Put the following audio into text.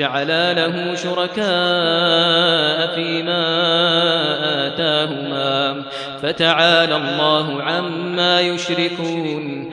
جعلا له شركاء فيما آتاهما فتعالى الله عما يشركون